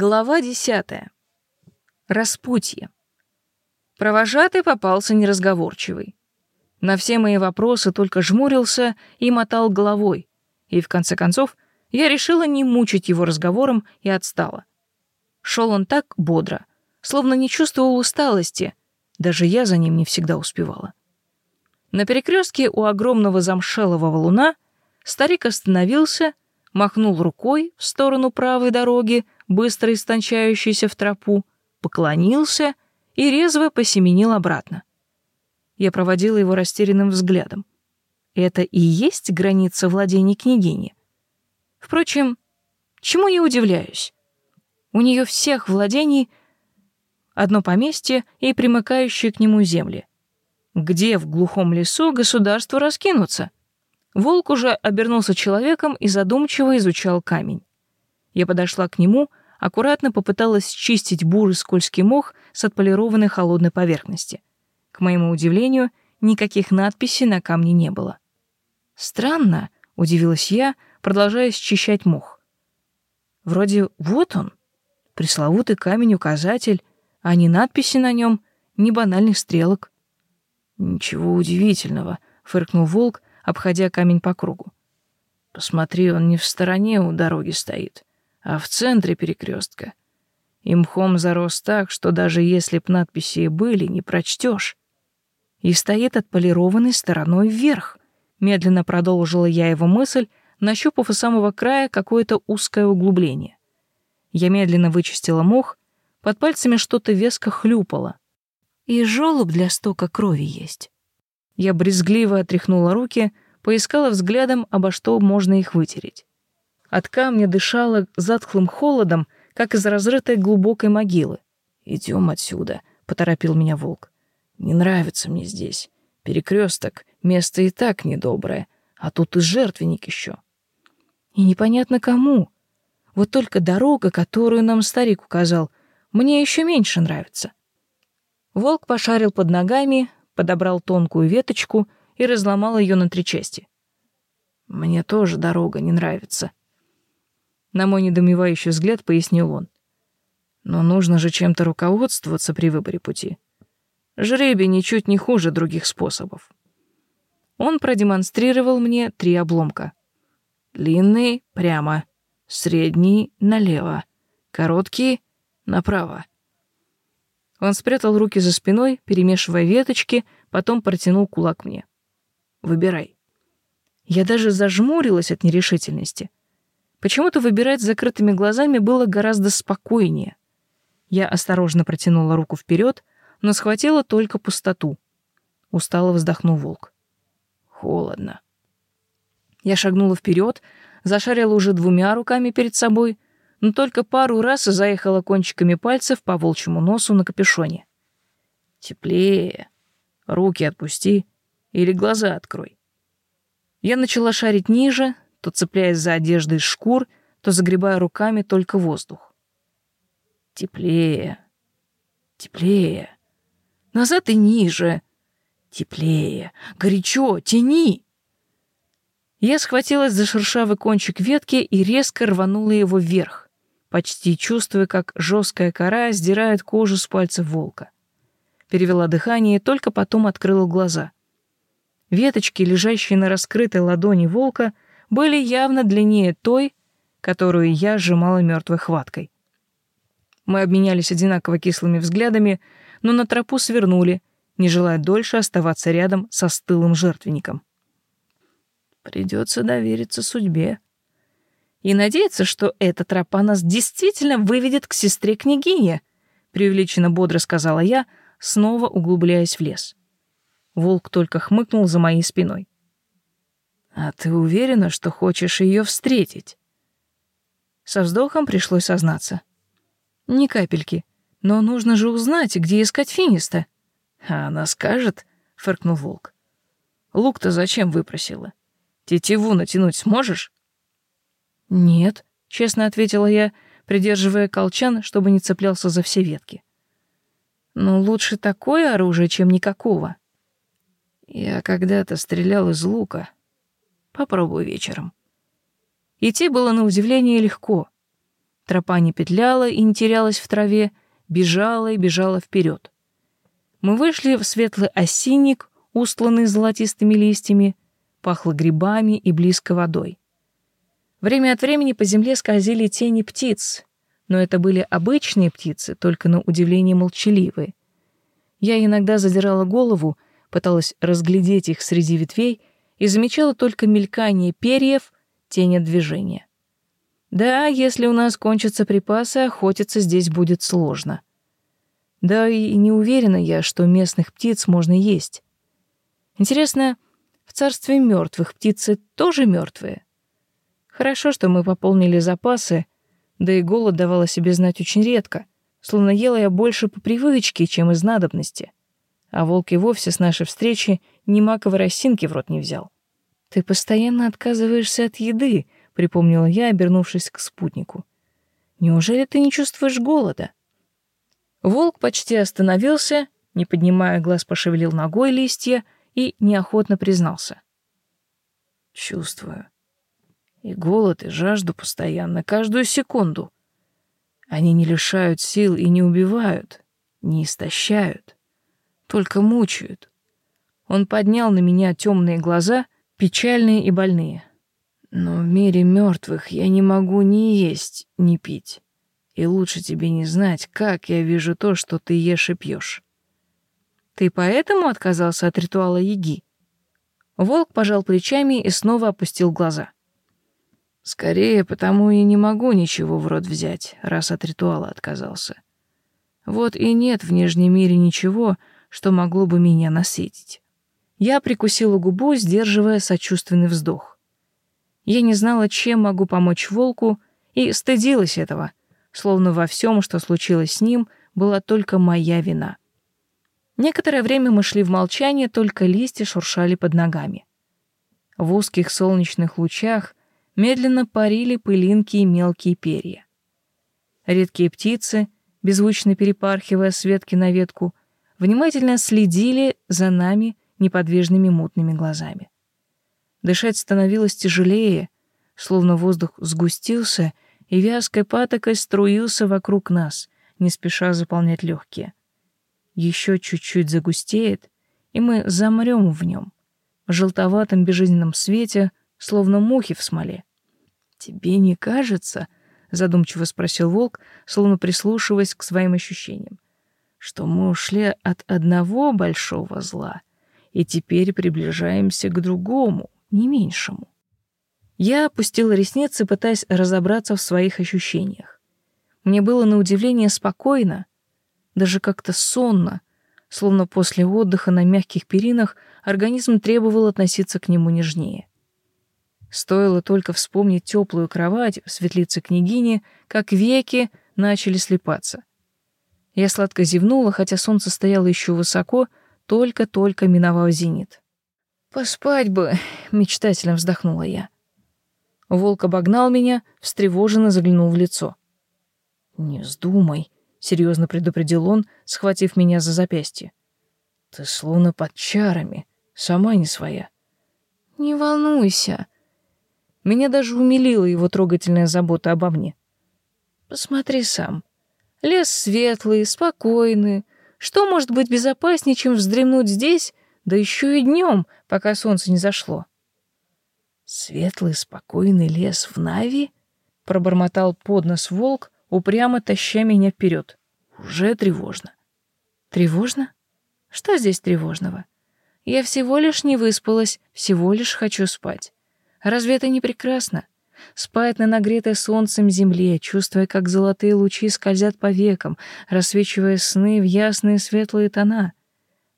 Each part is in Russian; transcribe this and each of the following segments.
Глава десятая. Распутье. Провожатый попался неразговорчивый. На все мои вопросы только жмурился и мотал головой, и в конце концов я решила не мучить его разговором и отстала. Шел он так бодро, словно не чувствовал усталости, даже я за ним не всегда успевала. На перекрестке у огромного замшелого валуна старик остановился, махнул рукой в сторону правой дороги, быстро истончающейся в тропу, поклонился и резво посеменил обратно. Я проводила его растерянным взглядом. Это и есть граница владений княгини. Впрочем, чему я удивляюсь? У нее всех владений одно поместье и примыкающие к нему земли. Где в глухом лесу государство раскинуться? Волк уже обернулся человеком и задумчиво изучал камень. Я подошла к нему, аккуратно попыталась чистить бурый скользкий мох с отполированной холодной поверхности. К моему удивлению, никаких надписей на камне не было. «Странно», — удивилась я, продолжая счищать мох. «Вроде вот он, пресловутый камень-указатель, а ни надписи на нем, ни банальных стрелок». «Ничего удивительного», — фыркнул волк, обходя камень по кругу. «Посмотри, он не в стороне у дороги стоит, а в центре перекрестка. И мхом зарос так, что даже если б надписи и были, не прочтешь и стоит отполированной стороной вверх. Медленно продолжила я его мысль, нащупав у самого края какое-то узкое углубление. Я медленно вычистила мох, под пальцами что-то веско хлюпало. И желоб для стока крови есть. Я брезгливо отряхнула руки, поискала взглядом, обо что можно их вытереть. От камня дышало затхлым холодом, как из разрытой глубокой могилы. «Идем отсюда», — поторопил меня волк. Не нравится мне здесь. Перекресток, место и так недоброе, а тут и жертвенник еще. И непонятно кому. Вот только дорога, которую нам старик указал, мне еще меньше нравится. Волк пошарил под ногами, подобрал тонкую веточку и разломал ее на три части. Мне тоже дорога не нравится. На мой недоумевающий взгляд пояснил он. Но нужно же чем-то руководствоваться при выборе пути. Жребий ничуть не хуже других способов. Он продемонстрировал мне три обломка. Длинный — прямо, средний — налево, короткий — направо. Он спрятал руки за спиной, перемешивая веточки, потом протянул кулак мне. «Выбирай». Я даже зажмурилась от нерешительности. Почему-то выбирать с закрытыми глазами было гораздо спокойнее. Я осторожно протянула руку вперед, но схватила только пустоту. Устало вздохнул волк. Холодно. Я шагнула вперед, зашарила уже двумя руками перед собой, но только пару раз заехала кончиками пальцев по волчьему носу на капюшоне. Теплее. Руки отпусти или глаза открой. Я начала шарить ниже, то цепляясь за одежды из шкур, то загребая руками только воздух. Теплее. Теплее. Назад и ниже. Теплее. Горячо. Тяни. Я схватилась за шершавый кончик ветки и резко рванула его вверх, почти чувствуя, как жесткая кора сдирает кожу с пальцев волка. Перевела дыхание и только потом открыла глаза. Веточки, лежащие на раскрытой ладони волка, были явно длиннее той, которую я сжимала мертвой хваткой. Мы обменялись одинаково кислыми взглядами, но на тропу свернули, не желая дольше оставаться рядом со стылым жертвенником. Придется довериться судьбе. И надеяться, что эта тропа нас действительно выведет к сестре княгине, преувеличенно бодро сказала я, снова углубляясь в лес. Волк только хмыкнул за моей спиной. А ты уверена, что хочешь ее встретить? Со вздохом пришлось сознаться. Ни капельки. Но нужно же узнать, где искать Финиста. А она скажет, фыркнул волк. Лук-то зачем выпросила? Тетиву натянуть сможешь? Нет, честно ответила я, придерживая колчан, чтобы не цеплялся за все ветки. Но лучше такое оружие, чем никакого. Я когда-то стрелял из лука. Попробую вечером. Идти было на удивление легко. Тропа не петляла и не терялась в траве, бежала и бежала вперед. Мы вышли в светлый осинник, устланный золотистыми листьями, пахло грибами и близко водой. Время от времени по земле скользили тени птиц, но это были обычные птицы, только на удивление молчаливые. Я иногда задирала голову, пыталась разглядеть их среди ветвей и замечала только мелькание перьев, тень от движения. Да, если у нас кончатся припасы, охотиться здесь будет сложно. Да и не уверена я, что местных птиц можно есть. Интересно, в царстве мертвых птицы тоже мертвые? Хорошо, что мы пополнили запасы, да и голод давал о себе знать очень редко, словно ела я больше по привычке, чем из надобности. А волк и вовсе с нашей встречи ни маковой росинки в рот не взял. «Ты постоянно отказываешься от еды», — припомнила я, обернувшись к спутнику. «Неужели ты не чувствуешь голода?» Волк почти остановился, не поднимая глаз, пошевелил ногой листья и неохотно признался. «Чувствую. И голод, и жажду постоянно, каждую секунду. Они не лишают сил и не убивают, не истощают, только мучают. Он поднял на меня темные глаза, печальные и больные. Но в мире мертвых я не могу ни есть, ни пить. И лучше тебе не знать, как я вижу то, что ты ешь и пьешь. Ты поэтому отказался от ритуала Яги? Волк пожал плечами и снова опустил глаза. Скорее, потому и не могу ничего в рот взять, раз от ритуала отказался. Вот и нет в Нижнем мире ничего, что могло бы меня насытить. Я прикусила губу, сдерживая сочувственный вздох. Я не знала, чем могу помочь волку, и стыдилась этого, словно во всем, что случилось с ним, была только моя вина. Некоторое время мы шли в молчании, только листья шуршали под ногами. В узких солнечных лучах медленно парили пылинки и мелкие перья. Редкие птицы, беззвучно перепархивая с ветки на ветку, внимательно следили за нами неподвижными мутными глазами. Дышать становилось тяжелее, словно воздух сгустился и вязкой патокой струился вокруг нас, не спеша заполнять легкие. Еще чуть-чуть загустеет, и мы замрем в нем, в желтоватом безжизненном свете, словно мухи в смоле. «Тебе не кажется?» — задумчиво спросил волк, словно прислушиваясь к своим ощущениям, «что мы ушли от одного большого зла и теперь приближаемся к другому, не меньшему». Я опустила ресницы, пытаясь разобраться в своих ощущениях. Мне было на удивление спокойно, даже как-то сонно, словно после отдыха на мягких перинах организм требовал относиться к нему нежнее. Стоило только вспомнить теплую кровать в светлице княгини, как веки начали слепаться. Я сладко зевнула, хотя солнце стояло еще высоко, только-только миновав зенит. «Поспать бы», — мечтательно вздохнула я. Волк обогнал меня, встревоженно заглянул в лицо. «Не вздумай», — серьезно предупредил он, схватив меня за запястье. «Ты словно под чарами, сама не своя». «Не волнуйся», меня даже умилила его трогательная забота обо мне. Посмотри сам. Лес светлый, спокойный. Что может быть безопаснее, чем вздремнуть здесь, да еще и днем, пока солнце не зашло? Светлый, спокойный лес в Нави? Пробормотал под нос волк, упрямо таща меня вперед. Уже тревожно. Тревожно? Что здесь тревожного? Я всего лишь не выспалась, всего лишь хочу спать. Разве это не прекрасно? Спать на нагретой солнцем земле, чувствуя, как золотые лучи скользят по векам, рассвечивая сны в ясные светлые тона.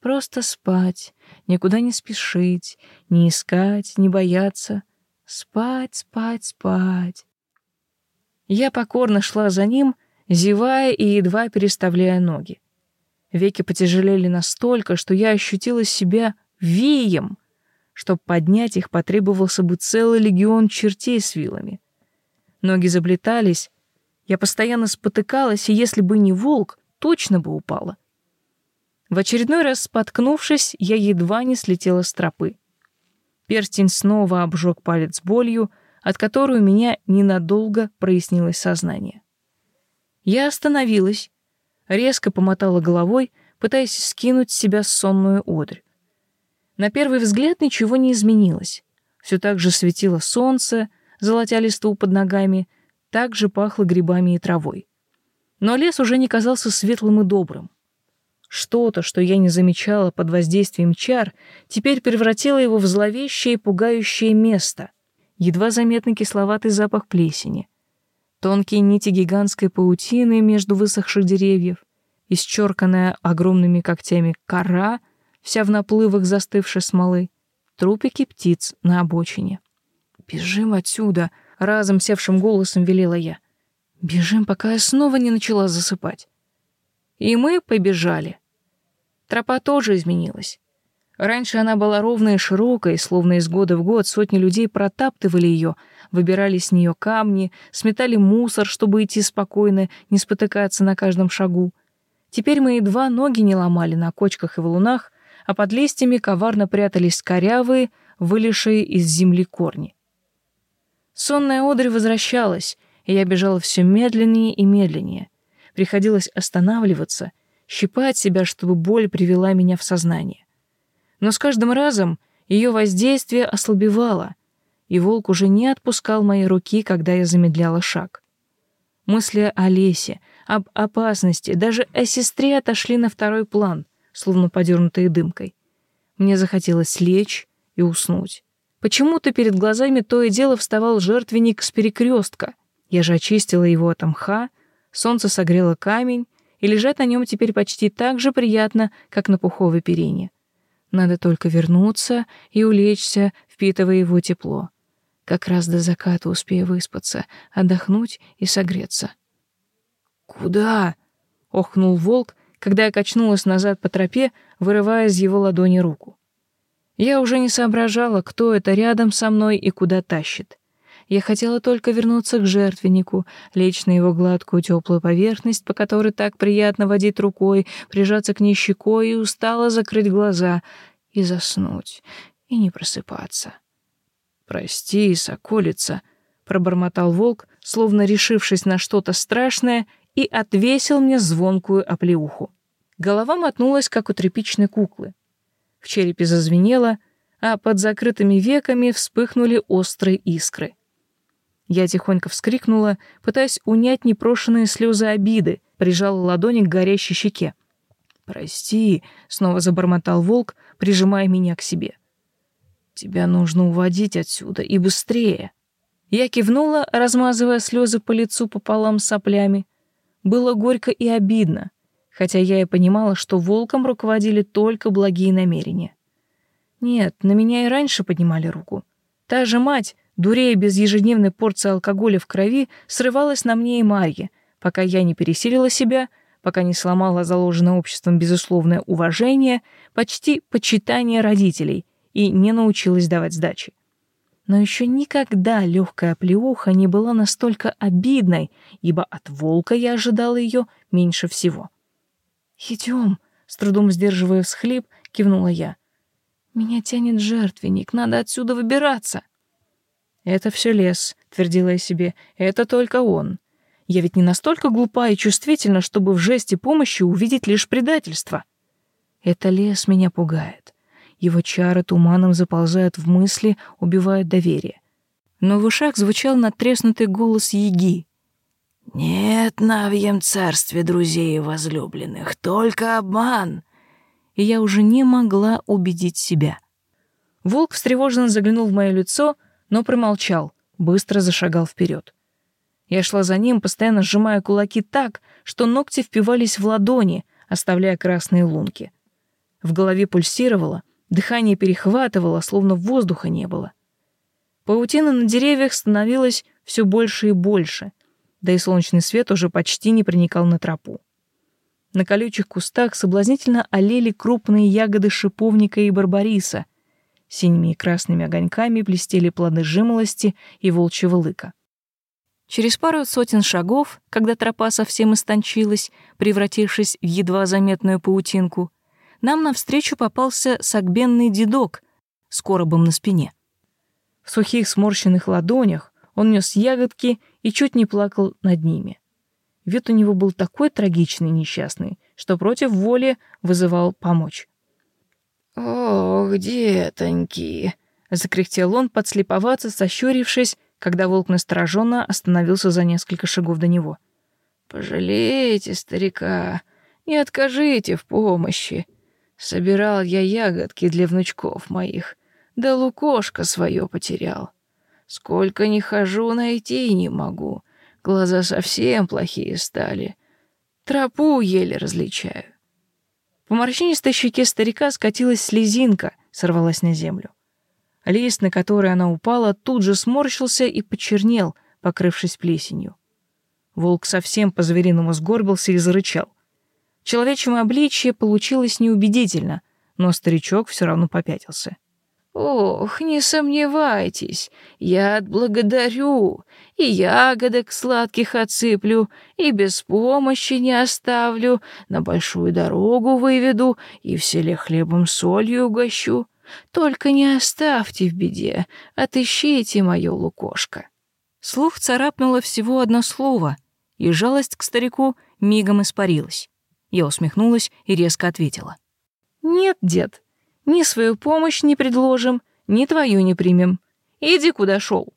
Просто спать, никуда не спешить, не искать, не бояться. Спать, спать, спать. Я покорно шла за ним, зевая и едва переставляя ноги. Веки потяжелели настолько, что я ощутила себя веем — Чтоб поднять их, потребовался бы целый легион чертей с вилами. Ноги заплетались, я постоянно спотыкалась, и если бы не волк, точно бы упала. В очередной раз споткнувшись, я едва не слетела с тропы. Перстень снова обжег палец болью, от которой у меня ненадолго прояснилось сознание. Я остановилась, резко помотала головой, пытаясь скинуть с себя сонную одрь. На первый взгляд ничего не изменилось. Все так же светило солнце, золотя листву под ногами, так же пахло грибами и травой. Но лес уже не казался светлым и добрым. Что-то, что я не замечала под воздействием чар, теперь превратило его в зловещее и пугающее место. Едва заметный кисловатый запах плесени. Тонкие нити гигантской паутины между высохших деревьев, исчерканная огромными когтями кора, вся в наплывах застывшей смолы, трупики птиц на обочине. «Бежим отсюда!» — разом севшим голосом велела я. «Бежим, пока я снова не начала засыпать». И мы побежали. Тропа тоже изменилась. Раньше она была ровной и широкой, словно из года в год сотни людей протаптывали ее, выбирали с нее камни, сметали мусор, чтобы идти спокойно, не спотыкаться на каждом шагу. Теперь мы едва ноги не ломали на кочках и валунах, а под листьями коварно прятались корявые, вылезшие из земли корни. Сонная одырь возвращалась, и я бежала все медленнее и медленнее. Приходилось останавливаться, щипать себя, чтобы боль привела меня в сознание. Но с каждым разом ее воздействие ослабевало, и волк уже не отпускал мои руки, когда я замедляла шаг. Мысли о лесе, об опасности, даже о сестре отошли на второй план, словно подернутые дымкой. Мне захотелось лечь и уснуть. Почему-то перед глазами то и дело вставал жертвенник с перекрестка. Я же очистила его от мха, солнце согрело камень, и лежать на нем теперь почти так же приятно, как на пуховой перине. Надо только вернуться и улечься, впитывая его тепло. Как раз до заката успею выспаться, отдохнуть и согреться. «Куда?» — охнул волк, когда я качнулась назад по тропе, вырывая из его ладони руку. Я уже не соображала, кто это рядом со мной и куда тащит. Я хотела только вернуться к жертвеннику, лечь на его гладкую теплую поверхность, по которой так приятно водить рукой, прижаться к ней щекой и устало закрыть глаза и заснуть, и не просыпаться. «Прости, соколица», — пробормотал волк, словно решившись на что-то страшное и отвесил мне звонкую оплеуху. Голова мотнулась, как у тряпичной куклы. В черепе зазвенело, а под закрытыми веками вспыхнули острые искры. Я тихонько вскрикнула, пытаясь унять непрошенные слезы обиды, прижала ладони к горящей щеке. «Прости», — снова забормотал волк, прижимая меня к себе. «Тебя нужно уводить отсюда, и быстрее». Я кивнула, размазывая слезы по лицу пополам с соплями, было горько и обидно, хотя я и понимала, что волком руководили только благие намерения. Нет, на меня и раньше поднимали руку. Та же мать, дурея без ежедневной порции алкоголя в крови, срывалась на мне и Марье, пока я не пересилила себя, пока не сломала заложенное обществом безусловное уважение, почти почитание родителей и не научилась давать сдачи но еще никогда легкая плеуха не была настолько обидной, ибо от волка я ожидала ее меньше всего. «Идем», — с трудом сдерживая всхлип, кивнула я. «Меня тянет жертвенник, надо отсюда выбираться». «Это все лес», — твердила я себе, — «это только он. Я ведь не настолько глупа и чувствительна, чтобы в жесте помощи увидеть лишь предательство. Это лес меня пугает. Его чары туманом заползают в мысли, убивают доверие. Но в ушах звучал надтреснутый голос Еги. «Нет на Навьем царстве друзей и возлюбленных, только обман!» И я уже не могла убедить себя. Волк встревоженно заглянул в мое лицо, но промолчал, быстро зашагал вперед. Я шла за ним, постоянно сжимая кулаки так, что ногти впивались в ладони, оставляя красные лунки. В голове пульсировало — Дыхание перехватывало, словно воздуха не было. Паутина на деревьях становилась все больше и больше, да и солнечный свет уже почти не проникал на тропу. На колючих кустах соблазнительно олели крупные ягоды шиповника и барбариса. Синими и красными огоньками блестели плоды жимолости и волчьего лыка. Через пару сотен шагов, когда тропа совсем истончилась, превратившись в едва заметную паутинку, нам навстречу попался сагбенный дедок с коробом на спине. В сухих сморщенных ладонях он нес ягодки и чуть не плакал над ними. Вид у него был такой трагичный и несчастный, что против воли вызывал помочь. «Ох, детоньки!» — закряхтел он, подслеповаться, сощурившись, когда волк настороженно остановился за несколько шагов до него. «Пожалейте старика, не откажите в помощи. Собирал я ягодки для внучков моих, да лукошко свое потерял. Сколько не хожу, найти не могу. Глаза совсем плохие стали. Тропу еле различаю. По морщинистой щеке старика скатилась слезинка, сорвалась на землю. Лист, на который она упала, тут же сморщился и почернел, покрывшись плесенью. Волк совсем по-звериному сгорбился и зарычал. Человечьем обличье получилось неубедительно, но старичок все равно попятился. «Ох, не сомневайтесь, я отблагодарю, и ягодок сладких отсыплю, и без помощи не оставлю, на большую дорогу выведу и в селе хлебом солью угощу. Только не оставьте в беде, отыщите моё лукошко». Слух царапнуло всего одно слово, и жалость к старику мигом испарилась. Я усмехнулась и резко ответила. «Нет, дед, ни свою помощь не предложим, ни твою не примем. Иди, куда шел.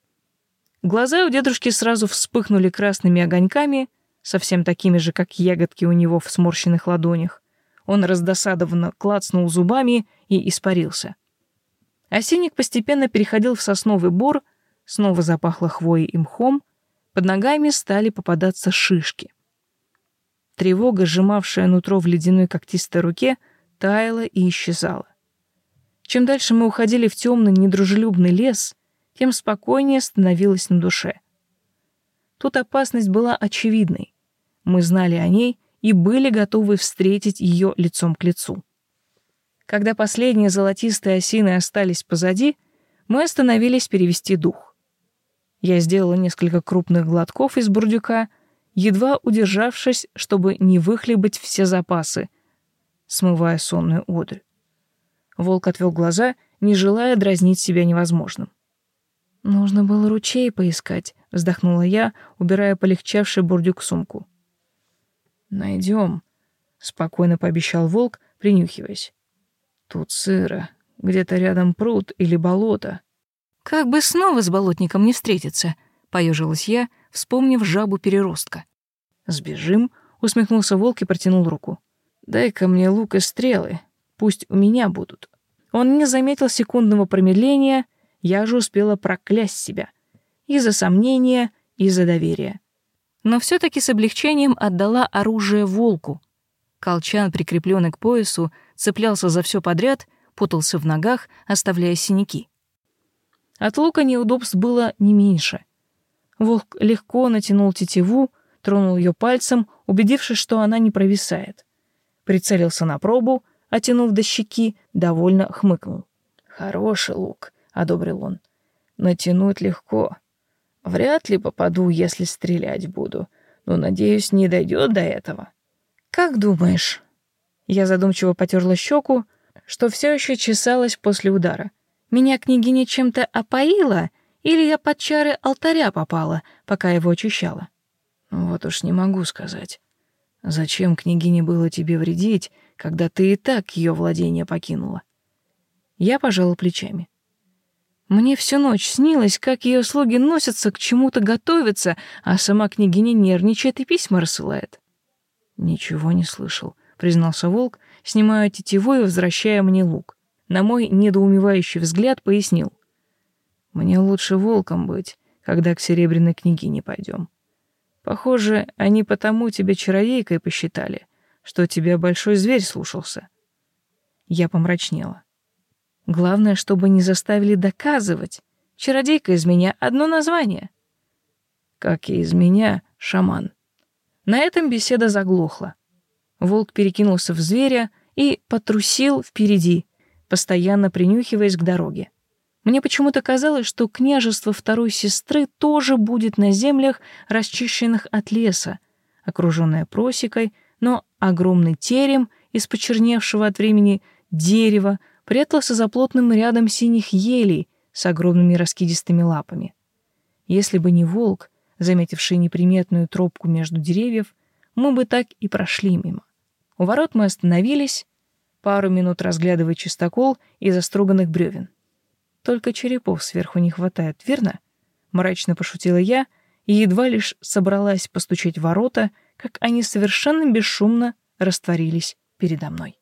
Глаза у дедушки сразу вспыхнули красными огоньками, совсем такими же, как ягодки у него в сморщенных ладонях. Он раздосадованно клацнул зубами и испарился. Осенник постепенно переходил в сосновый бор, снова запахло хвоей и мхом, под ногами стали попадаться шишки. Тревога, сжимавшая нутро в ледяной когтистой руке, таяла и исчезала. Чем дальше мы уходили в темный, недружелюбный лес, тем спокойнее становилось на душе. Тут опасность была очевидной. Мы знали о ней и были готовы встретить ее лицом к лицу. Когда последние золотистые осины остались позади, мы остановились перевести дух. Я сделала несколько крупных глотков из бурдюка, едва удержавшись, чтобы не выхлебать все запасы, смывая сонную одурь. Волк отвел глаза, не желая дразнить себя невозможным. «Нужно было ручей поискать», — вздохнула я, убирая полегчавший бурдюк сумку. Найдем, спокойно пообещал волк, принюхиваясь. «Тут сыро, где-то рядом пруд или болото». «Как бы снова с болотником не встретиться», — поежилась я, вспомнив жабу-переростка. «Сбежим», — усмехнулся волк и протянул руку. «Дай-ка мне лук и стрелы, Пусть у меня будут. Он не заметил секундного промедления, я же успела проклясть себя. И за сомнения, и за доверие. Но все таки с облегчением отдала оружие волку. Колчан, прикрепленный к поясу, цеплялся за все подряд, путался в ногах, оставляя синяки. От лука неудобств было не меньше. Волк легко натянул тетиву, тронул ее пальцем, убедившись, что она не провисает. Прицелился на пробу — оттянув до щеки, довольно хмыкнул. «Хороший лук», — одобрил он. «Натянуть легко. Вряд ли попаду, если стрелять буду, но, надеюсь, не дойдет до этого». «Как думаешь?» Я задумчиво потерла щеку, что все еще чесалась после удара. «Меня княгиня чем-то опоила, или я под чары алтаря попала, пока его очищала?» «Вот уж не могу сказать. Зачем княгине было тебе вредить, когда ты и так ее владение покинула. Я пожала плечами. Мне всю ночь снилось, как ее слуги носятся, к чему-то готовятся, а сама княгиня нервничает и письма рассылает. Ничего не слышал, признался волк, снимая тетиву и возвращая мне лук. На мой недоумевающий взгляд пояснил. Мне лучше волком быть, когда к серебряной княгине пойдем. Похоже, они потому тебя чаровейкой посчитали, что тебя большой зверь слушался. Я помрачнела. Главное, чтобы не заставили доказывать. Чародейка из меня одно название. Как и из меня шаман. На этом беседа заглохла. Волк перекинулся в зверя и потрусил впереди, постоянно принюхиваясь к дороге. Мне почему-то казалось, что княжество второй сестры тоже будет на землях, расчищенных от леса, окруженное просекой, но огромный терем из почерневшего от времени дерева прятался за плотным рядом синих елей с огромными раскидистыми лапами. Если бы не волк, заметившие неприметную тропку между деревьев, мы бы так и прошли мимо. У ворот мы остановились, пару минут разглядывая чистокол из оструганных бревен. Только черепов сверху не хватает, верно? Мрачно пошутила я и едва лишь собралась постучать в ворота, как они совершенно бесшумно растворились передо мной.